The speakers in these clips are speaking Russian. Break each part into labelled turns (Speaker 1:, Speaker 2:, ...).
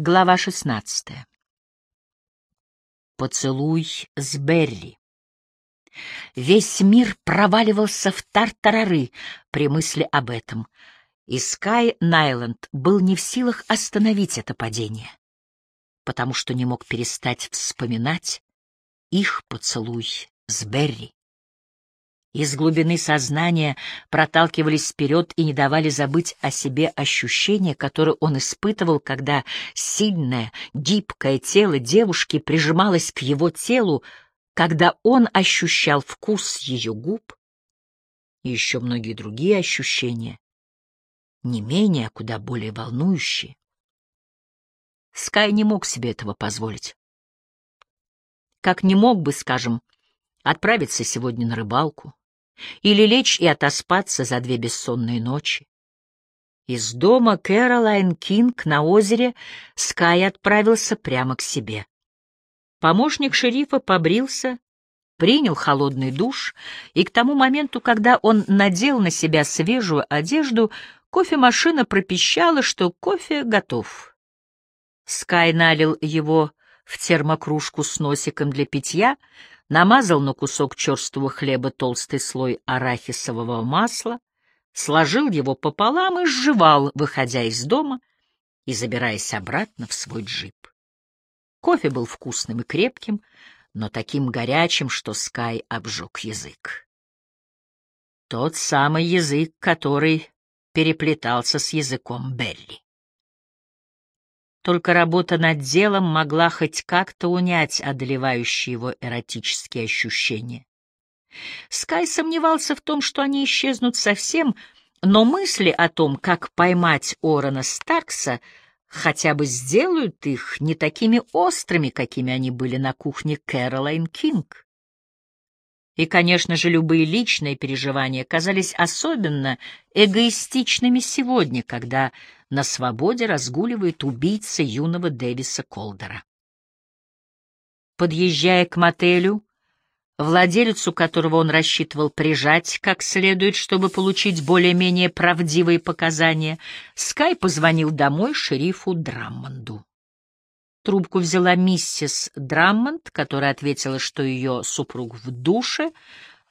Speaker 1: Глава шестнадцатая. Поцелуй с Берри. Весь мир проваливался в тартарары при мысли об этом, и Скай Найланд был не в силах остановить это падение, потому что не мог перестать вспоминать их поцелуй с Берри из глубины сознания проталкивались вперед и не давали забыть о себе ощущения, которые он испытывал, когда сильное, гибкое тело девушки прижималось к его телу, когда он ощущал вкус ее губ и еще многие другие ощущения, не менее, а куда более волнующие. Скай не мог себе этого позволить. Как не мог бы, скажем, отправиться сегодня на рыбалку, или лечь и отоспаться за две бессонные ночи. Из дома Кэролайн Кинг на озере Скай отправился прямо к себе. Помощник шерифа побрился, принял холодный душ, и к тому моменту, когда он надел на себя свежую одежду, кофемашина пропищала, что кофе готов. Скай налил его в термокружку с носиком для питья, намазал на кусок черствого хлеба толстый слой арахисового масла, сложил его пополам и сживал, выходя из дома и забираясь обратно в свой джип. Кофе был вкусным и крепким, но таким горячим, что Скай обжег язык. Тот самый язык, который переплетался с языком Белли. Только работа над делом могла хоть как-то унять одолевающие его эротические ощущения. Скай сомневался в том, что они исчезнут совсем, но мысли о том, как поймать Орона Старкса, хотя бы сделают их не такими острыми, какими они были на кухне Кэролайн Кинг. И, конечно же, любые личные переживания казались особенно эгоистичными сегодня, когда на свободе разгуливает убийца юного Дэвиса Колдера. Подъезжая к мотелю, владельцу которого он рассчитывал прижать как следует, чтобы получить более-менее правдивые показания, Скай позвонил домой шерифу Драммонду. Трубку взяла миссис Драммонд, которая ответила, что ее супруг в душе,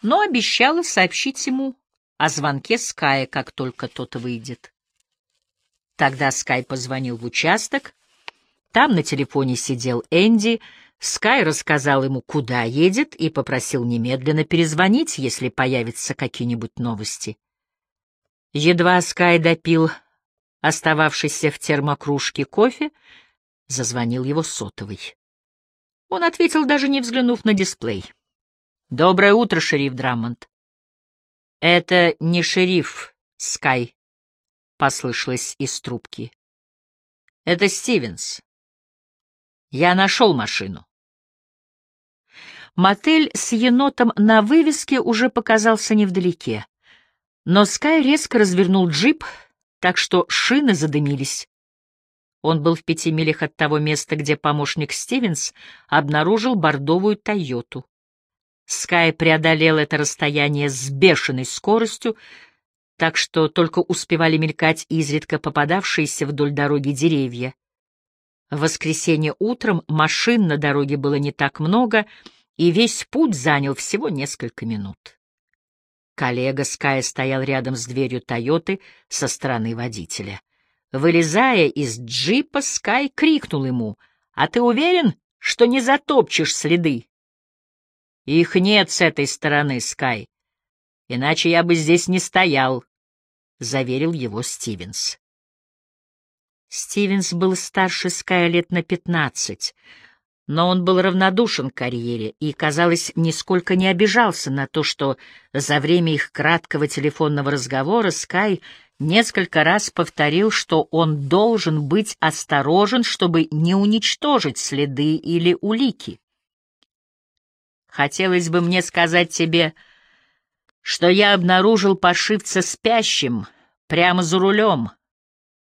Speaker 1: но обещала сообщить ему о звонке Ская, как только тот выйдет. Тогда Скай позвонил в участок. Там на телефоне сидел Энди. Скай рассказал ему, куда едет, и попросил немедленно перезвонить, если появятся какие-нибудь новости. Едва Скай допил остававшийся в термокружке кофе, зазвонил его сотовый. Он ответил, даже не взглянув на дисплей. «Доброе утро, шериф Драммонд». «Это не шериф, Скай», — послышалось из трубки. «Это Стивенс. Я нашел машину». Мотель с енотом на вывеске уже показался невдалеке, но Скай резко развернул джип, так что шины задымились. Он был в пяти милях от того места, где помощник Стивенс обнаружил бордовую «Тойоту». Скай преодолел это расстояние с бешеной скоростью, так что только успевали мелькать изредка попадавшиеся вдоль дороги деревья. В воскресенье утром машин на дороге было не так много, и весь путь занял всего несколько минут. Коллега Ская стоял рядом с дверью «Тойоты» со стороны водителя. Вылезая из джипа, Скай крикнул ему, «А ты уверен, что не затопчешь следы?» «Их нет с этой стороны, Скай. Иначе я бы здесь не стоял», — заверил его Стивенс. Стивенс был старше Ская лет на пятнадцать, но он был равнодушен к карьере и, казалось, нисколько не обижался на то, что за время их краткого телефонного разговора Скай несколько раз повторил, что он должен быть осторожен, чтобы не уничтожить следы или улики. «Хотелось бы мне сказать тебе, что я обнаружил паршивца спящим прямо за рулем.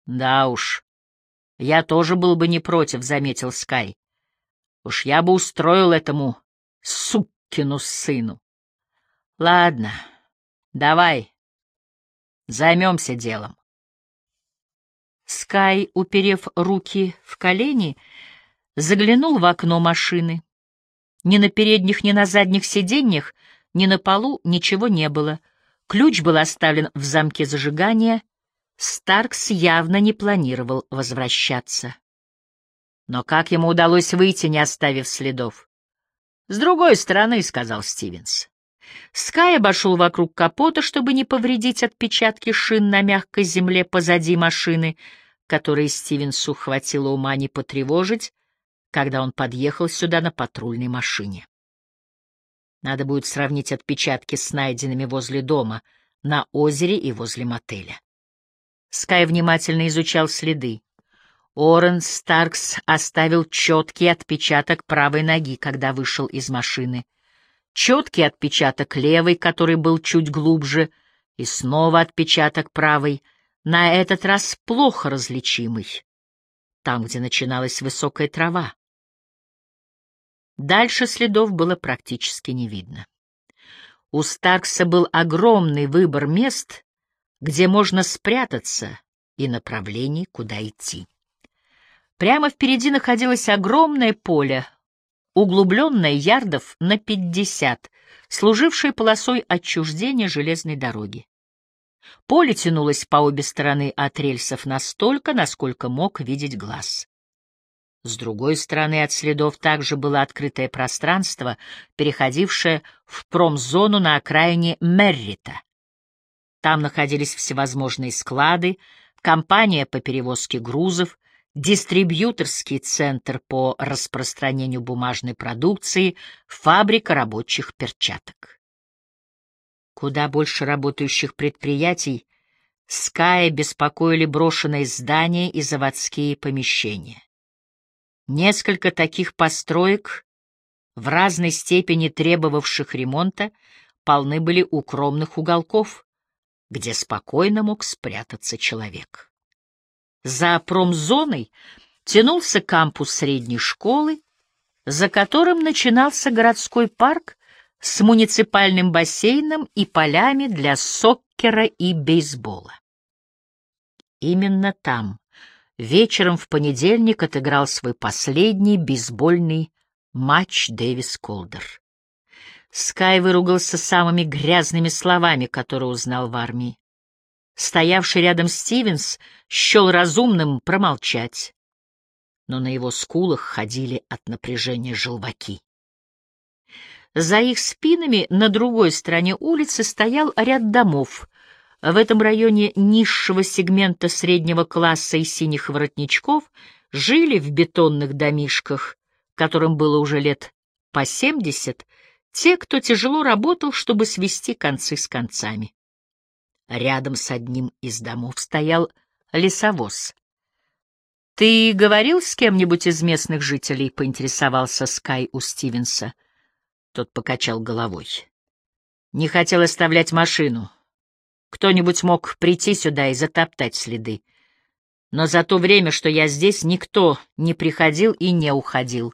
Speaker 1: Да уж, я тоже был бы не против, — заметил Скай. Уж я бы устроил этому суккину сыну. Ладно, давай, займемся делом. Скай, уперев руки в колени, заглянул в окно машины. Ни на передних, ни на задних сиденьях, ни на полу ничего не было. Ключ был оставлен в замке зажигания. Старкс явно не планировал возвращаться. Но как ему удалось выйти, не оставив следов? «С другой стороны», — сказал Стивенс. Скай обошел вокруг капота, чтобы не повредить отпечатки шин на мягкой земле позади машины, которые Стивенсу хватило ума не потревожить, когда он подъехал сюда на патрульной машине. Надо будет сравнить отпечатки с найденными возле дома, на озере и возле мотеля. Скай внимательно изучал следы. Орен Старкс оставил четкий отпечаток правой ноги, когда вышел из машины. Четкий отпечаток левой, который был чуть глубже, и снова отпечаток правой, на этот раз плохо различимый, там, где начиналась высокая трава. Дальше следов было практически не видно. У Старкса был огромный выбор мест, где можно спрятаться, и направлений, куда идти. Прямо впереди находилось огромное поле, углубленное ярдов на пятьдесят, служившее полосой отчуждения железной дороги. Поле тянулось по обе стороны от рельсов настолько, насколько мог видеть глаз. С другой стороны от следов также было открытое пространство, переходившее в промзону на окраине Меррита. Там находились всевозможные склады, компания по перевозке грузов, дистрибьюторский центр по распространению бумажной продукции, фабрика рабочих перчаток. Куда больше работающих предприятий Ская беспокоили брошенные здания и заводские помещения. Несколько таких построек, в разной степени требовавших ремонта, полны были укромных уголков, где спокойно мог спрятаться человек. За промзоной тянулся кампус средней школы, за которым начинался городской парк с муниципальным бассейном и полями для соккера и бейсбола. Именно там вечером в понедельник отыграл свой последний бейсбольный матч Дэвис Колдер. Скай выругался самыми грязными словами, которые узнал в армии. Стоявший рядом Стивенс счел разумным промолчать, но на его скулах ходили от напряжения желваки. За их спинами на другой стороне улицы стоял ряд домов. В этом районе низшего сегмента среднего класса и синих воротничков жили в бетонных домишках, которым было уже лет по семьдесят, те, кто тяжело работал, чтобы свести концы с концами. Рядом с одним из домов стоял лесовоз. «Ты говорил с кем-нибудь из местных жителей?» — поинтересовался Скай у Стивенса. Тот покачал головой. «Не хотел оставлять машину. Кто-нибудь мог прийти сюда и затоптать следы. Но за то время, что я здесь, никто не приходил и не уходил».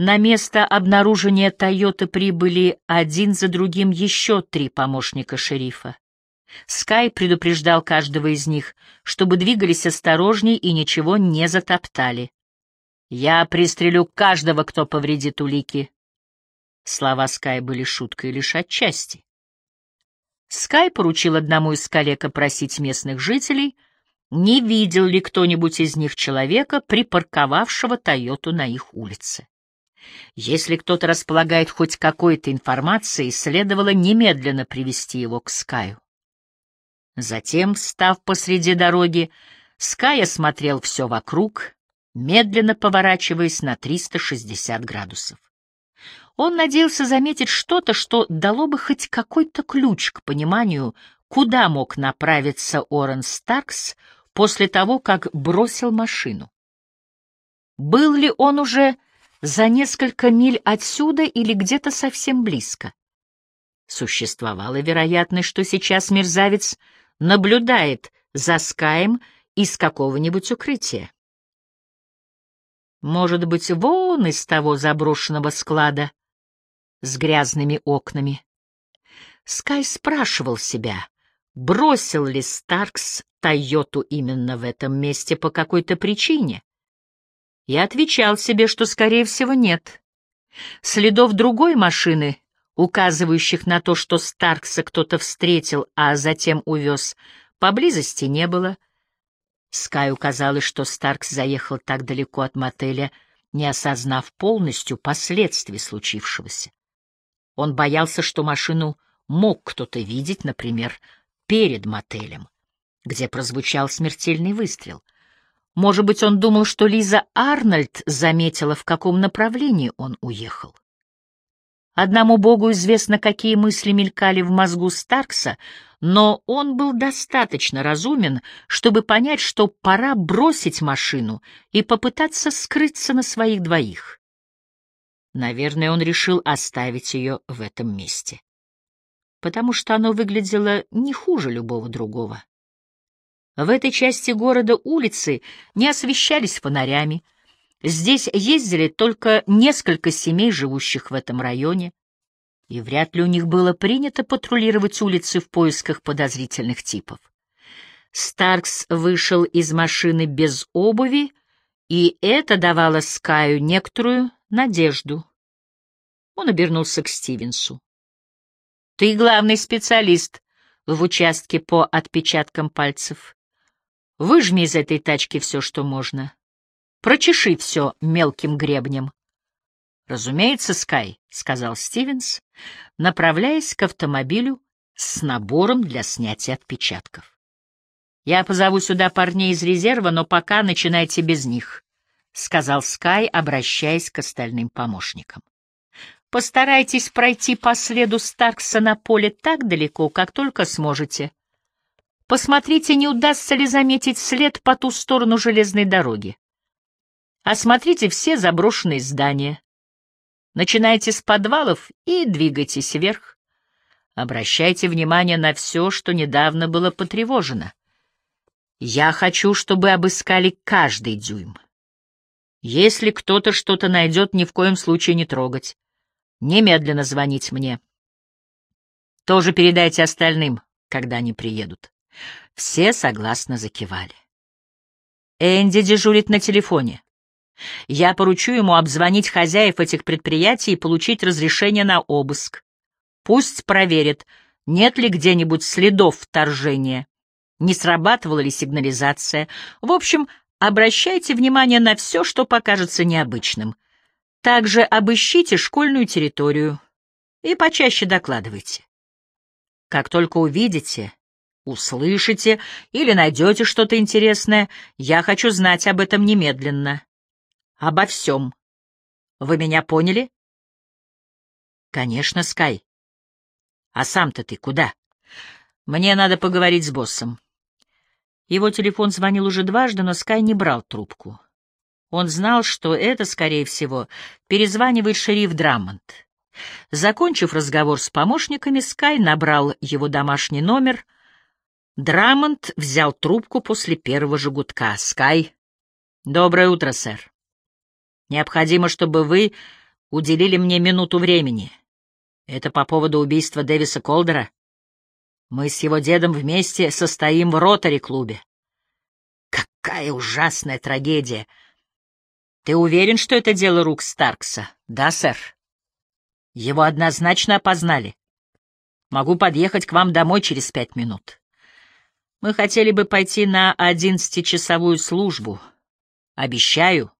Speaker 1: На место обнаружения «Тойоты» прибыли один за другим еще три помощника шерифа. Скай предупреждал каждого из них, чтобы двигались осторожней и ничего не затоптали. «Я пристрелю каждого, кто повредит улики». Слова Скай были шуткой лишь отчасти. Скай поручил одному из коллег опросить местных жителей, не видел ли кто-нибудь из них человека, припарковавшего «Тойоту» на их улице. Если кто-то располагает хоть какой-то информацией, следовало немедленно привести его к Скаю. Затем, встав посреди дороги, Скай осмотрел все вокруг, медленно поворачиваясь на 360 градусов. Он надеялся заметить что-то, что дало бы хоть какой-то ключ к пониманию, куда мог направиться Орен Старкс после того, как бросил машину. Был ли он уже за несколько миль отсюда или где-то совсем близко. Существовала вероятность, что сейчас мерзавец наблюдает за Скаем из какого-нибудь укрытия. Может быть, вон из того заброшенного склада с грязными окнами. Скай спрашивал себя, бросил ли Старкс Тойоту именно в этом месте по какой-то причине. Я отвечал себе, что, скорее всего, нет. Следов другой машины, указывающих на то, что Старкса кто-то встретил, а затем увез, поблизости не было. Скаю казалось, что Старкс заехал так далеко от мотеля, не осознав полностью последствий случившегося. Он боялся, что машину мог кто-то видеть, например, перед мотелем, где прозвучал смертельный выстрел. Может быть, он думал, что Лиза Арнольд заметила, в каком направлении он уехал. Одному богу известно, какие мысли мелькали в мозгу Старкса, но он был достаточно разумен, чтобы понять, что пора бросить машину и попытаться скрыться на своих двоих. Наверное, он решил оставить ее в этом месте, потому что оно выглядело не хуже любого другого. В этой части города улицы не освещались фонарями, Здесь ездили только несколько семей, живущих в этом районе, и вряд ли у них было принято патрулировать улицы в поисках подозрительных типов. Старкс вышел из машины без обуви, и это давало Скаю некоторую надежду. Он обернулся к Стивенсу. «Ты главный специалист в участке по отпечаткам пальцев. Выжми из этой тачки все, что можно. Прочеши все мелким гребнем. «Разумеется, Скай», — сказал Стивенс, направляясь к автомобилю с набором для снятия отпечатков. «Я позову сюда парней из резерва, но пока начинайте без них», — сказал Скай, обращаясь к остальным помощникам. «Постарайтесь пройти по следу Старкса на поле так далеко, как только сможете. Посмотрите, не удастся ли заметить след по ту сторону железной дороги. Осмотрите все заброшенные здания. Начинайте с подвалов и двигайтесь вверх. Обращайте внимание на все, что недавно было потревожено. Я хочу, чтобы обыскали каждый дюйм. Если кто-то что-то найдет, ни в коем случае не трогать. Немедленно звонить мне. Тоже передайте остальным, когда они приедут. Все согласно закивали. Энди дежурит на телефоне. Я поручу ему обзвонить хозяев этих предприятий и получить разрешение на обыск. Пусть проверит, нет ли где-нибудь следов вторжения, не срабатывала ли сигнализация. В общем, обращайте внимание на все, что покажется необычным. Также обыщите школьную территорию и почаще докладывайте. Как только увидите, услышите или найдете что-то интересное, я хочу знать об этом немедленно обо всем. Вы меня поняли? Конечно, Скай. А сам-то ты куда? Мне надо поговорить с боссом. Его телефон звонил уже дважды, но Скай не брал трубку. Он знал, что это, скорее всего, перезванивает шериф Драмонт. Закончив разговор с помощниками, Скай набрал его домашний номер. Драмонт взял трубку после первого же гудка. «Скай, доброе утро, сэр. Необходимо, чтобы вы уделили мне минуту времени. Это по поводу убийства Дэвиса Колдера. Мы с его дедом вместе состоим в ротари-клубе. Какая ужасная трагедия! Ты уверен, что это дело рук Старкса? Да, сэр. Его однозначно опознали. Могу подъехать к вам домой через пять минут. Мы хотели бы пойти на одиннадцатичасовую службу. Обещаю,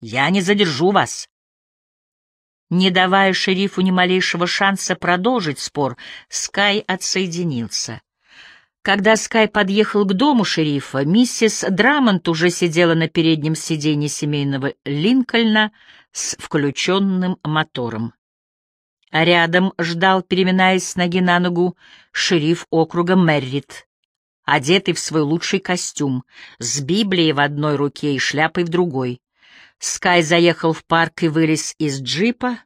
Speaker 1: я не задержу вас. Не давая шерифу ни малейшего шанса продолжить спор, Скай отсоединился. Когда Скай подъехал к дому шерифа, миссис Драмонт уже сидела на переднем сиденье семейного Линкольна с включенным мотором. А рядом ждал, переминаясь с ноги на ногу, шериф округа Меррит, одетый в свой лучший костюм, с Библией в одной руке и шляпой в другой. Скай заехал в парк и вылез из джипа,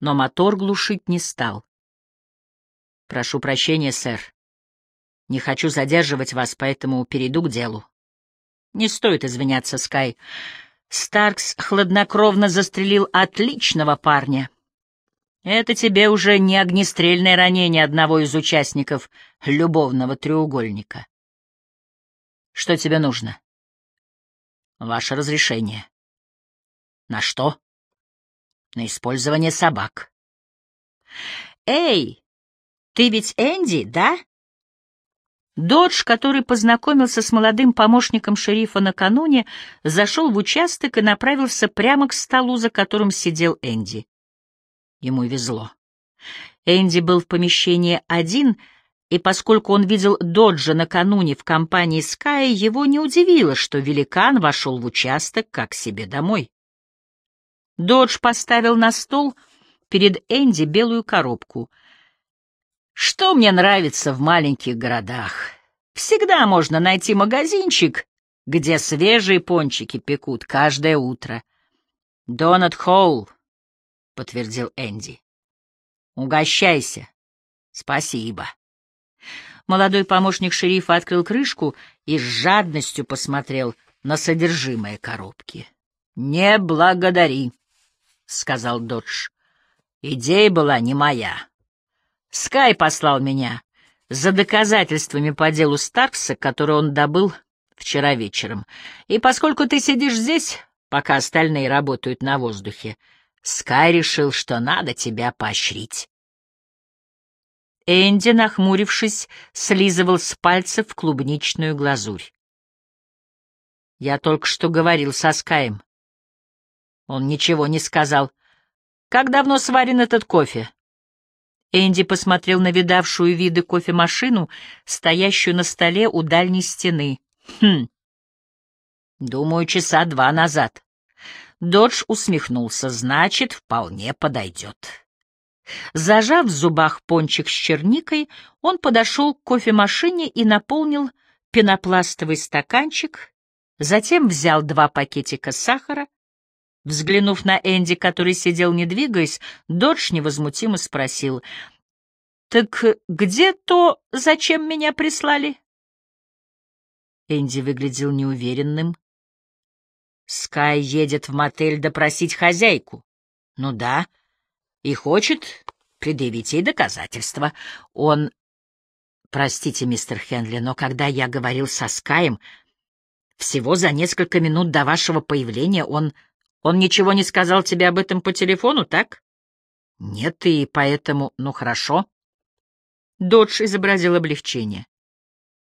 Speaker 1: но мотор глушить не стал. «Прошу прощения, сэр. Не хочу задерживать вас, поэтому перейду к делу». «Не стоит извиняться, Скай. Старкс хладнокровно застрелил отличного парня. Это тебе уже не огнестрельное ранение одного из участников любовного треугольника. Что тебе нужно? Ваше разрешение. На что? На использование собак. Эй, ты ведь Энди, да? Додж, который познакомился с молодым помощником шерифа накануне, зашел в участок и направился прямо к столу, за которым сидел Энди. Ему везло. Энди был в помещении один, и поскольку он видел Доджа накануне в компании Ская, его не удивило, что великан вошел в участок как себе домой. Додж поставил на стол перед Энди белую коробку — что мне нравится в маленьких городах? Всегда можно найти магазинчик, где свежие пончики пекут каждое утро. «Донат Хоул», — подтвердил Энди. «Угощайся. Спасибо». Молодой помощник шерифа открыл крышку и с жадностью посмотрел на содержимое коробки. «Не благодари», — сказал Додж. «Идея была не моя. Скай послал меня за доказательствами по делу Старкса, которые он добыл вчера вечером. И поскольку ты сидишь здесь, пока остальные работают на воздухе, Скай решил, что надо тебя поощрить. Энди, нахмурившись, слизывал с пальцев клубничную глазурь. Я только что говорил со Скаем. Он ничего не сказал. Как давно сварен этот кофе? Энди посмотрел на видавшую виды кофемашину, стоящую на столе у дальней стены. «Хм. Думаю, часа два назад». Додж усмехнулся. «Значит, вполне подойдет». Зажав в зубах пончик с черникой, он подошел к кофемашине и наполнил пенопластовый стаканчик, затем взял два пакетика сахара, Взглянув на Энди, который сидел не двигаясь, Додж невозмутимо спросил, «Так где то, зачем меня прислали?» Энди выглядел неуверенным. «Скай едет в мотель допросить хозяйку». «Ну да, и хочет предъявить ей доказательства. Он...» «Простите, мистер Хенли, но когда я говорил со Скаем, всего за несколько минут до вашего появления он он ничего не сказал тебе об этом по телефону, так? Нет, и поэтому... Ну, хорошо. Додж изобразил облегчение.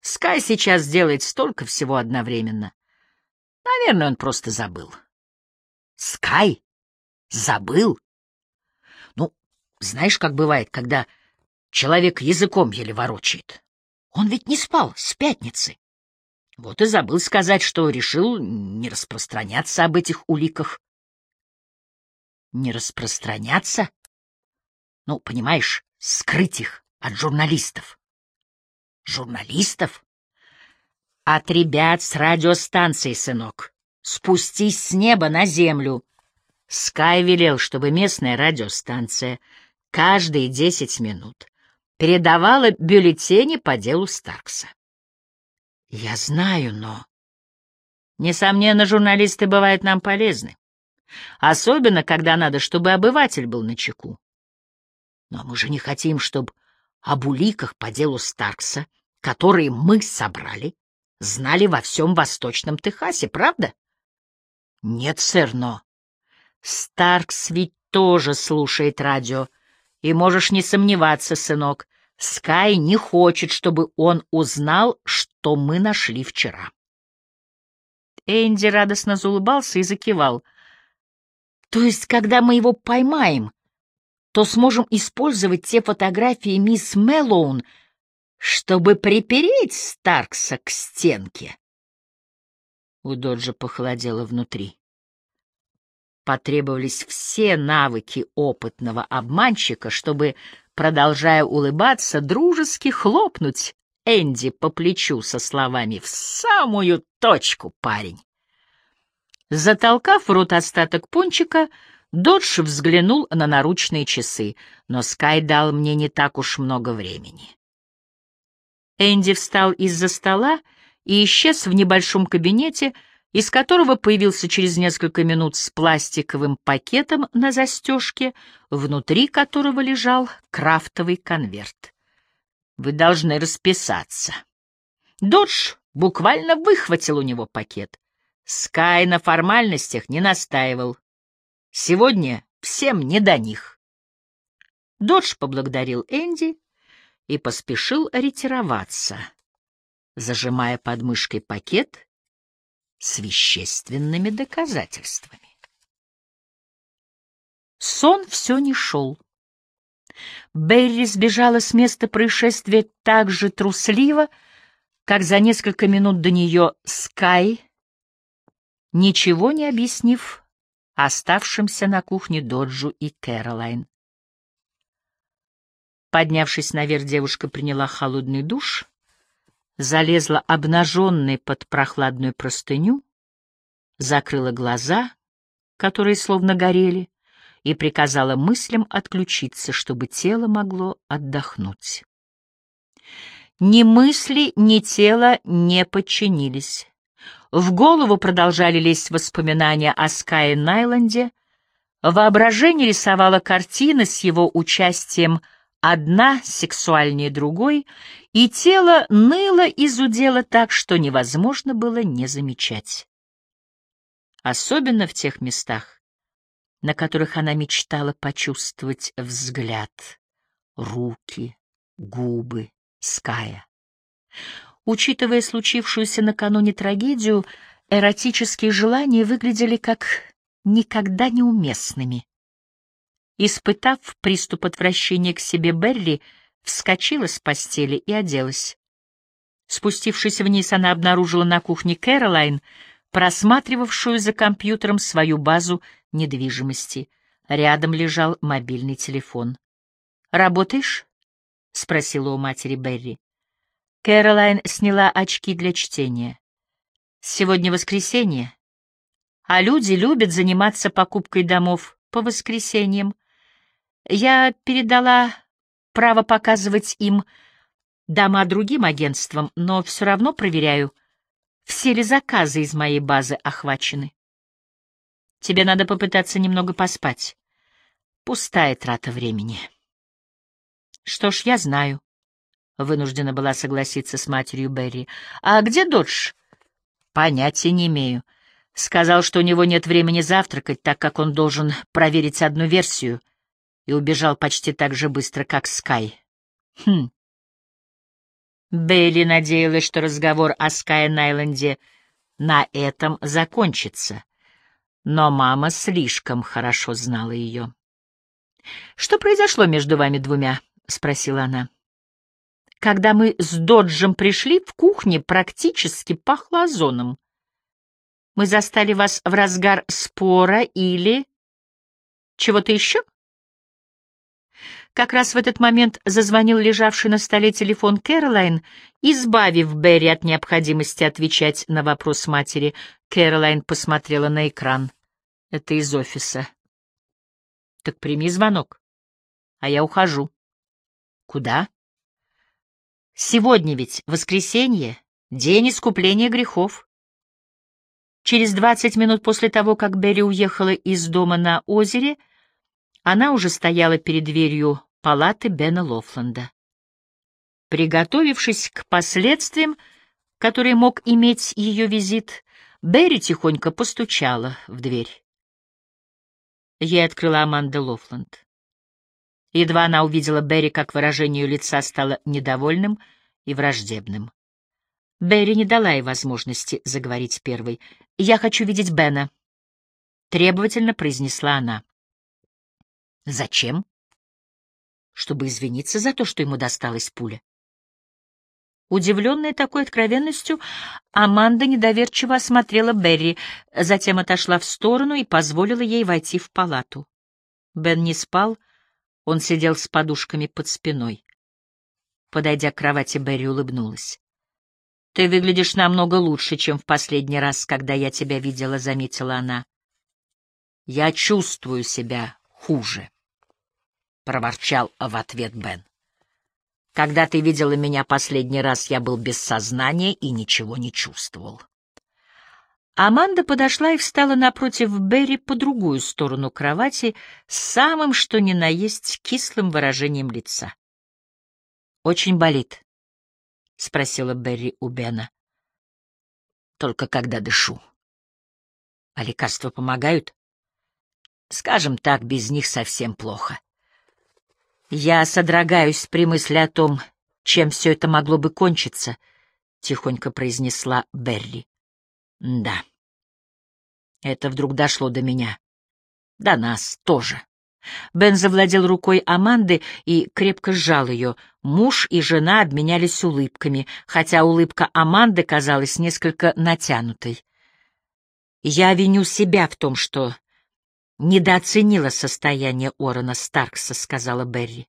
Speaker 1: Скай сейчас делает столько всего одновременно. Наверное, он просто забыл. Скай? Забыл? Знаешь, как бывает, когда человек языком еле ворочает. Он ведь не спал с пятницы. Вот и забыл сказать, что решил не распространяться об этих уликах. Не распространяться? Ну, понимаешь, скрыть их от журналистов. Журналистов? От ребят с радиостанции, сынок. Спустись с неба на землю. Скай велел, чтобы местная радиостанция каждые десять минут передавала бюллетени по делу Старкса. Я знаю, но... Несомненно, журналисты бывают нам полезны. Особенно, когда надо, чтобы обыватель был на чеку. Но мы же не хотим, чтобы об уликах по делу Старкса, которые мы собрали, знали во всем Восточном Техасе, правда? Нет, сэр, но... Старкс ведь тоже слушает радио. И можешь не сомневаться, сынок, Скай не хочет, чтобы он узнал, что мы нашли вчера. Энди радостно заулыбался и закивал. То есть, когда мы его поймаем, то сможем использовать те фотографии мисс Мэллоун, чтобы припереть Старкса к стенке. У Доджа похолодело внутри. Потребовались все навыки опытного обманщика, чтобы продолжая улыбаться, дружески хлопнуть Энди по плечу со словами «В самую точку, парень!». Затолкав в рот остаток пончика, Додж взглянул на наручные часы, но Скай дал мне не так уж много времени. Энди встал из-за стола и исчез в небольшом кабинете, из которого появился через несколько минут с пластиковым пакетом на застежке, внутри которого лежал крафтовый конверт. «Вы должны расписаться». Додж буквально выхватил у него пакет. Скай на формальностях не настаивал. Сегодня всем не до них. Додж поблагодарил Энди и поспешил ретироваться, зажимая под мышкой пакет с вещественными доказательствами. Сон все не шел. Берри сбежала с места происшествия так же трусливо, как за несколько минут до нее Скай, ничего не объяснив оставшимся на кухне Доджу и Кэролайн. Поднявшись наверх, девушка приняла холодный душ, залезла обнаженной под прохладную простыню, закрыла глаза, которые словно горели, и приказала мыслям отключиться, чтобы тело могло отдохнуть. Ни мысли, ни тело не подчинились. В голову продолжали лезть воспоминания о Скае Найланде, воображение рисовало картины с его участием — одна сексуальнее другой, и тело ныло и зудело так, что невозможно было не замечать. Особенно в тех местах, на которых она мечтала почувствовать взгляд, руки, губы Ская. Учитывая случившуюся накануне трагедию, эротические желания выглядели как никогда неуместными. Испытав приступ отвращения к себе, Берри вскочила с постели и оделась. Спустившись вниз, она обнаружила на кухне Кэролайн, просматривавшую за компьютером свою базу недвижимости. Рядом лежал мобильный телефон. «Работаешь?» — спросила у матери Берри. Кэролайн сняла очки для чтения. «Сегодня воскресенье, а люди любят заниматься покупкой домов по воскресеньям. Я передала право показывать им дома другим агентствам, но все равно проверяю, все ли заказы из моей базы охвачены. Тебе надо попытаться немного поспать. Пустая трата времени. Что ж, я знаю. Вынуждена была согласиться с матерью Берри. А где Додж? Понятия не имею. Сказал, что у него нет времени завтракать, так как он должен проверить одну версию — и убежал почти так же быстро, как Скай. Хм. Бейли надеялась, что разговор о Скай Найленде на этом закончится, но мама слишком хорошо знала ее. «Что произошло между вами двумя?» — спросила она. «Когда мы с Доджем пришли, в кухне практически пахло озоном. Мы застали вас в разгар спора или... чего-то еще?» Как раз в этот момент зазвонил лежавший на столе телефон Кэролайн, избавив Берри от необходимости отвечать на вопрос матери. Кэролайн посмотрела на экран. «Это из офиса». «Так прими звонок, а я ухожу». «Куда?» «Сегодня ведь воскресенье, день искупления грехов». Через двадцать минут после того, как Берри уехала из дома на озере, — она уже стояла перед дверью палаты Бена Лофланда. Приготовившись к последствиям, которые мог иметь ее визит, Берри тихонько постучала в дверь. Ей открыла Аманда Лофланд. Едва она увидела Берри, как выражение лица стало недовольным и враждебным. Берри не дала ей возможности заговорить первой. «Я хочу видеть Бена», — требовательно произнесла она. Зачем? Чтобы извиниться за то, что ему досталась пуля. Удивленная такой откровенностью, Аманда недоверчиво осмотрела Берри, затем отошла в сторону и позволила ей войти в палату. Бен не спал, он сидел с подушками под спиной. Подойдя к кровати, Берри улыбнулась. — Ты выглядишь намного лучше, чем в последний раз, когда я тебя видела, — заметила она. — Я чувствую себя хуже, — проворчал в ответ Бен. Когда ты видела меня последний раз, я был без сознания и ничего не чувствовал. Аманда подошла и встала напротив Берри по другую сторону кровати с самым что ни на есть кислым выражением лица. «Очень болит?» — спросила Берри у Бена. «Только когда дышу». «А лекарства помогают?» «Скажем так, без них совсем плохо». Я содрогаюсь при мысли о том, чем все это могло бы кончиться, — тихонько произнесла Берри. Да. Это вдруг дошло до меня. До нас тоже. Бен завладел рукой Аманды и крепко сжал ее. Муж и жена обменялись улыбками, хотя улыбка Аманды казалась несколько натянутой. «Я виню себя в том, что недооценила состояние Орона Старкса», — сказала Берри.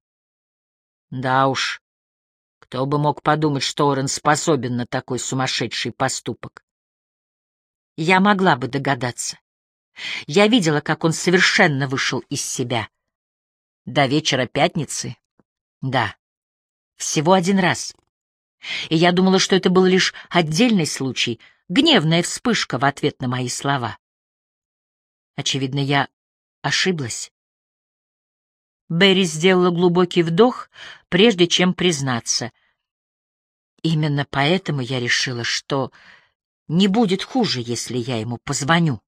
Speaker 1: «Да уж, кто бы мог подумать, что Орен способен на такой сумасшедший поступок?» Я могла бы догадаться. Я видела, как он совершенно вышел из себя. До вечера пятницы? Да. Всего один раз. И я думала, что это был лишь отдельный случай, гневная вспышка в ответ на мои слова. Очевидно, я ошиблась. Берри сделала глубокий вдох, прежде чем признаться. Именно поэтому я решила, что не будет хуже, если я ему позвоню.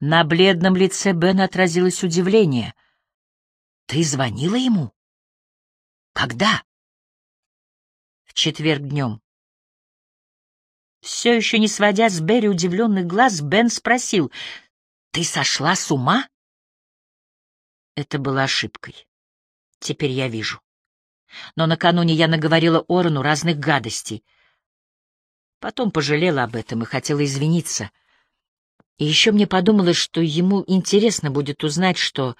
Speaker 1: На бледном лице Бена отразилось удивление. «Ты звонила ему? Когда?» «В четверг днем». Все еще не сводя с Берри удивленных глаз, Бен спросил, «Ты сошла с ума?» Это была ошибкой. Теперь я вижу. Но накануне я наговорила Орону разных гадостей. Потом пожалела об этом и хотела извиниться. И еще мне подумалось, что ему интересно будет узнать, что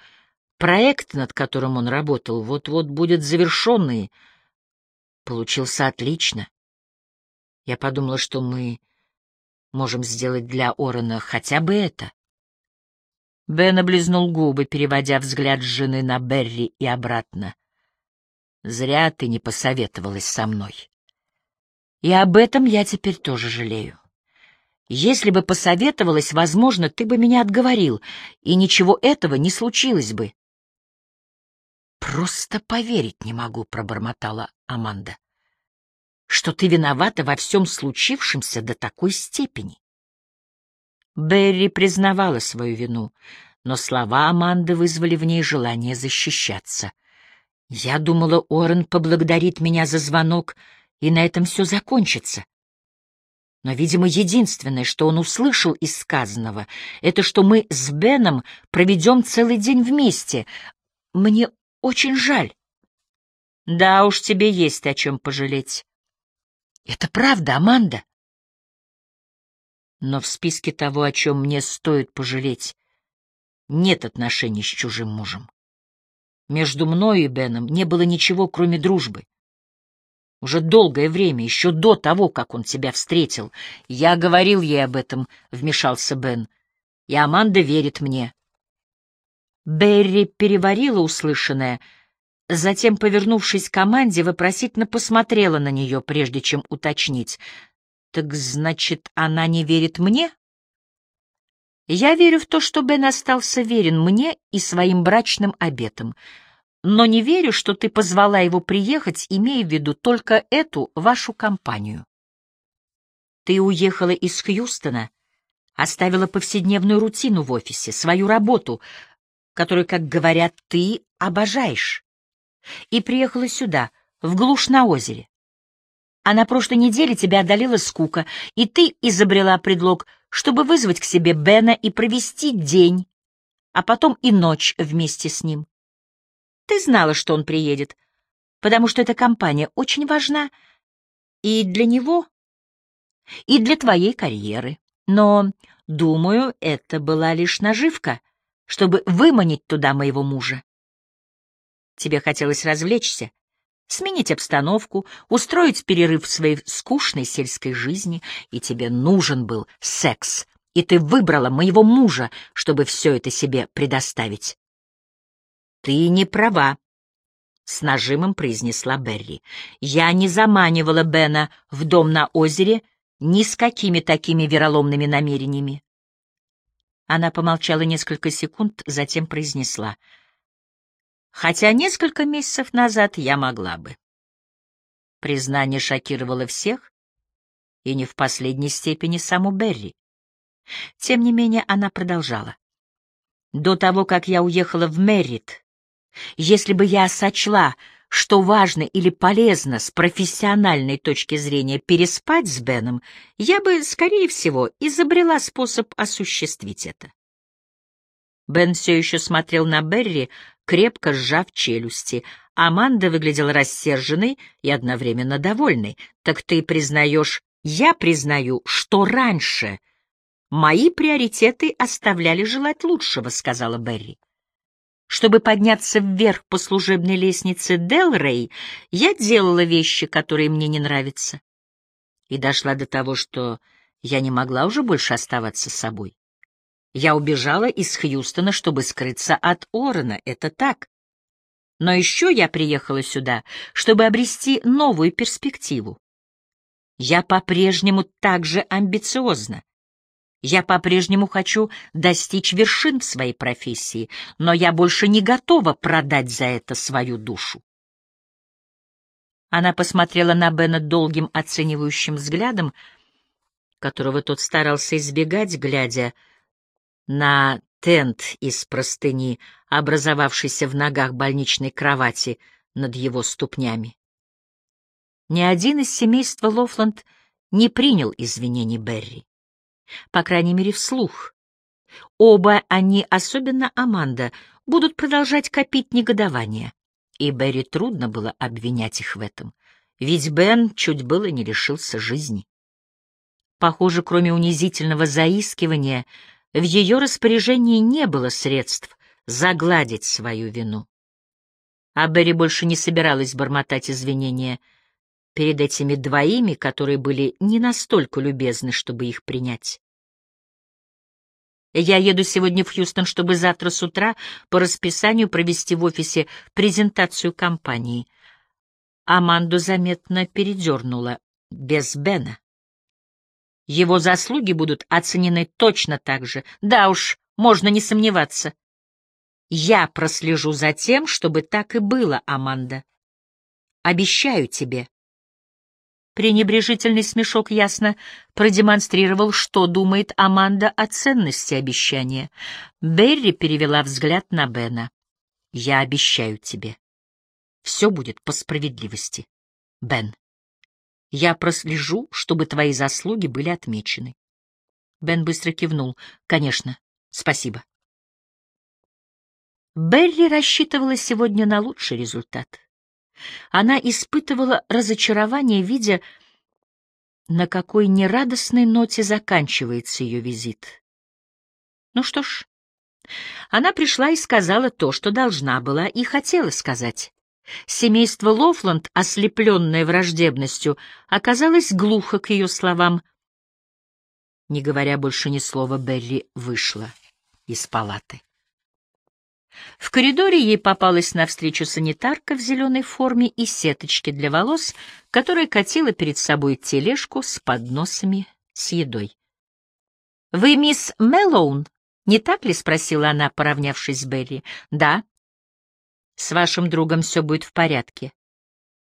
Speaker 1: проект, над которым он работал, вот-вот будет завершенный. Получился отлично. Я подумала, что мы можем сделать для Орена хотя бы это. Бен облизнул губы, переводя взгляд жены на Берри и обратно. «Зря ты не посоветовалась со мной». И об этом я теперь тоже жалею. Если бы посоветовалась, возможно, ты бы меня отговорил, и ничего этого не случилось бы. Просто поверить не могу, пробормотала Аманда, что ты виновата во всем случившемся до такой степени. Берри признавала свою вину, но слова Аманды вызвали в ней желание защищаться. Я думала, Орен поблагодарит меня за звонок и на этом все закончится. Но, видимо, единственное, что он услышал из сказанного, это что мы с Беном проведем целый день вместе. Мне очень жаль. Да уж, тебе есть о чем пожалеть. Это правда, Аманда. Но в списке того, о чем мне стоит пожалеть, нет отношений с чужим мужем. Между мной и Беном не было ничего, кроме дружбы. Уже долгое время, еще до того, как он тебя встретил. Я говорил ей об этом, — вмешался Бен. И Аманда верит мне. Берри переварила услышанное, затем, повернувшись к команде, вопросительно посмотрела на нее, прежде чем уточнить. «Так значит, она не верит мне?» «Я верю в то, что Бен остался верен мне и своим брачным обетам но не верю, что ты позвала его приехать, имея в виду только эту вашу компанию. Ты уехала из Хьюстона, оставила повседневную рутину в офисе, свою работу, которую, как говорят, ты обожаешь, и приехала сюда, в глушь на озере. А на прошлой неделе тебя одолела скука, и ты изобрела предлог, чтобы вызвать к себе Бена и провести день, а потом и ночь вместе с ним. Ты знала, что он приедет, потому что эта компания очень важна и для него, и для твоей карьеры. Но, думаю, это была лишь наживка, чтобы выманить туда моего мужа. Тебе хотелось развлечься, сменить обстановку, устроить перерыв в своей скучной сельской жизни, и тебе нужен был секс, и ты выбрала моего мужа, чтобы все это себе предоставить. «Ты не права», — с нажимом произнесла Берри. «Я не заманивала Бена в дом на озере ни с какими такими вероломными намерениями. Она помолчала несколько секунд, затем произнесла. Хотя несколько месяцев назад я могла бы. Признание шокировало всех, и не в последней степени саму Берри. Тем не менее, она продолжала. До того, как я уехала в Меррит, если бы я сочла, что важно или полезно с профессиональной точки зрения переспать с Беном, я бы, скорее всего, изобрела способ осуществить это. Бен все еще смотрел на Берри, крепко сжав челюсти. Аманда выглядела рассерженной и одновременно довольной. «Так ты признаешь...» «Я признаю, что раньше мои приоритеты оставляли желать лучшего», — сказала Берри. Чтобы подняться вверх по служебной лестнице Делрей, я делала вещи, которые мне не нравятся. И дошла до того, что я не могла уже больше оставаться собой. Я убежала из Хьюстона, чтобы скрыться от Орена, это так. Но еще я приехала сюда, чтобы обрести новую перспективу. Я по-прежнему так же амбициозна. Я по-прежнему хочу достичь вершин в своей профессии, но я больше не готова продать за это свою душу. Она посмотрела на Бена долгим оценивающим взглядом, которого тот старался избегать, глядя на тент из простыни, образовавшийся в ногах больничной кровати над его ступнями. Ни один из семейства Лофланд не принял извинений Берри по крайней мере, вслух. Оба они, особенно Аманда, будут продолжать копить негодование. И Берри трудно было обвинять их в этом, ведь Бен чуть было не лишился жизни. Похоже, кроме унизительного заискивания, в ее распоряжении не было средств загладить свою вину. А Берри больше не собиралась бормотать извинения — перед этими двоими, которые были не настолько любезны, чтобы их принять. Я еду сегодня в Хьюстон, чтобы завтра с утра по расписанию провести в офисе презентацию компании. Аманду заметно передернула. Без Бена. Его заслуги будут оценены точно так же. Да уж, можно не сомневаться. Я прослежу за тем, чтобы так и было, Аманда. Обещаю тебе. Пренебрежительный смешок ясно продемонстрировал, что думает Аманда о ценности обещания. Берри перевела взгляд на Бена. «Я обещаю тебе. Все будет по справедливости. Бен, я прослежу, чтобы твои заслуги были отмечены». Бен быстро кивнул. «Конечно. Спасибо». Берри рассчитывала сегодня на лучший результат. Она испытывала разочарование, видя, на какой нерадостной ноте заканчивается ее визит. Ну что ж, она пришла и сказала то, что должна была и хотела сказать. Семейство Лофланд, ослепленное враждебностью, оказалось глухо к ее словам. Не говоря больше ни слова, Берри вышла из палаты. В коридоре ей попалась навстречу санитарка в зеленой форме и сеточке для волос, которая катила перед собой тележку с подносами с едой. «Вы мисс Мэллоун, не так ли?» — спросила она, поравнявшись с Берри. «Да». «С вашим другом все будет в порядке?»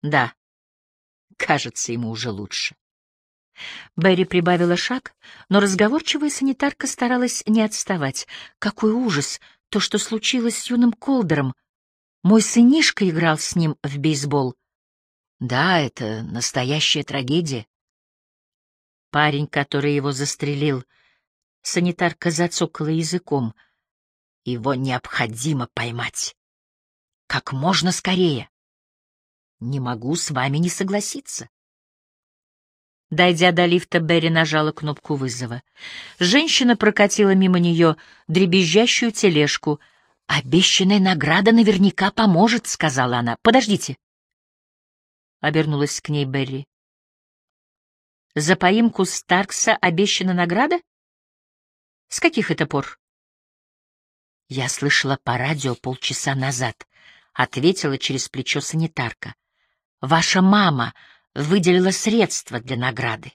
Speaker 1: «Да». Кажется, ему уже лучше. Берри прибавила шаг, но разговорчивая санитарка старалась не отставать. «Какой ужас!» то, что случилось с юным Колдером. Мой сынишка играл с ним в бейсбол. Да, это настоящая трагедия. Парень, который его застрелил, санитарка зацокала языком. Его необходимо поймать. Как можно скорее. Не могу с вами не согласиться. Дойдя до лифта, Берри нажала кнопку вызова. Женщина прокатила мимо нее дребезжащую тележку. «Обещанная награда наверняка поможет», — сказала она. «Подождите». Обернулась к ней Берри. «За поимку Старкса обещана награда? С каких это пор?» «Я слышала по радио полчаса назад», — ответила через плечо санитарка. «Ваша мама...» выделила средства для награды.